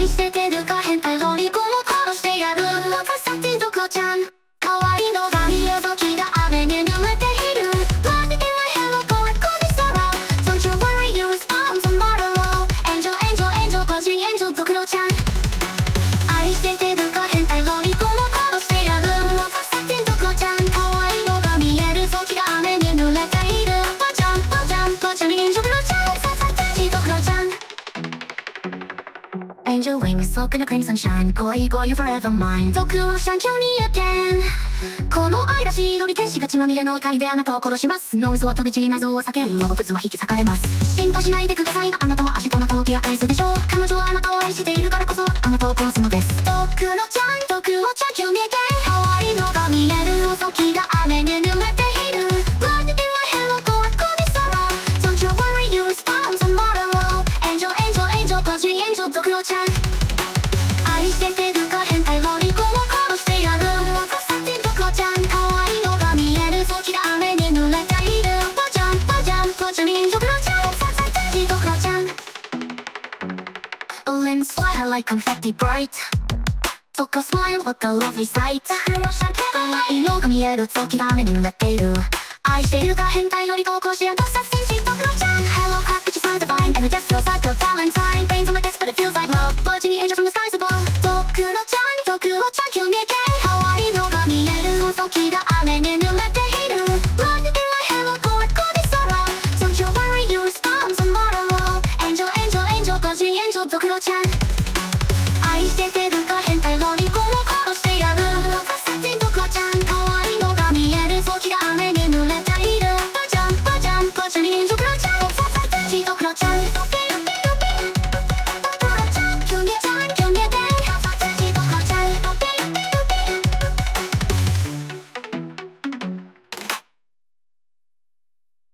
愛しててる angel wings, soak in a crimson shine 恋恋 you forever mine. 続をシャンキョに言ってこの愛らしい鳥天使が血まみれの怒りであなたを殺します。ノーズは飛び散り謎を避ける。ロボプツは引き裂かれます。心配しないでください。あなたは明日の時は返すでしょう。彼女はあなたを愛しているからこそ、あなたを殺すのです。毒のパジ angel, 毒のちゃん。愛しててるか変態ロリコを殺してやる。さてどこちゃん可愛いのが見える。時が雨に濡れているパジャンパジャンパジャミンドクロちゃんさせてどこちゃん Limbs fly like confetti bright そこ smile what a lovely sight 可愛いのが見える。時が雨に濡れている。愛しているか変態ロリコを殺しやとさせて。どこ see the island and you let the heat up Run in my hello court, call this sorrow Don't you worry, you'll storm tomorrow. Angel, angel, angel, cause you're angel, ドクロちゃん